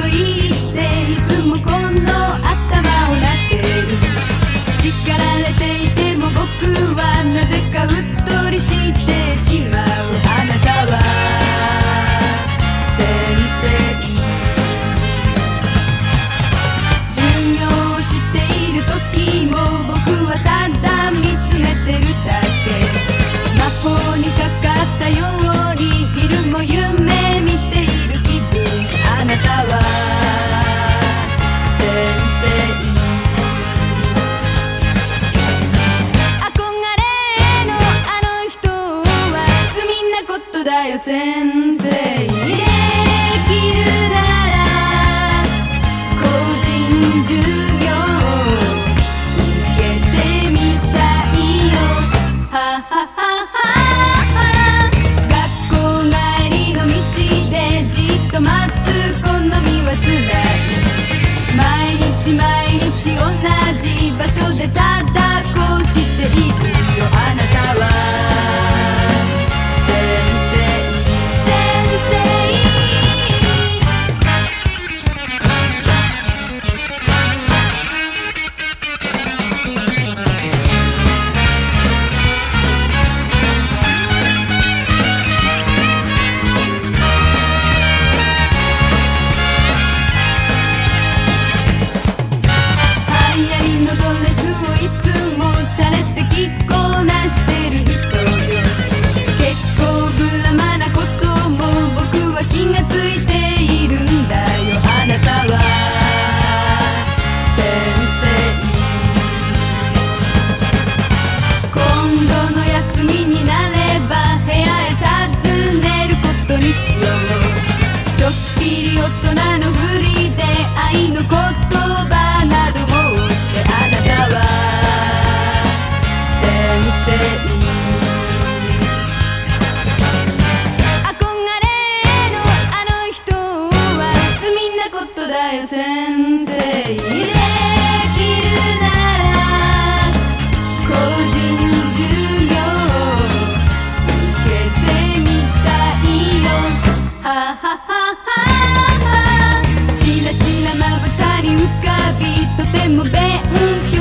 といいだよ先生できるなら個人授業受けてみたいよ。はははは。学校帰りの道でじっと待つこの身はつらい。毎日毎日同じ場所でただこうしている。ついて先生できるなら個人授業受けてみたいよ。はははは。チラチラまぶたに浮かびとても勉強。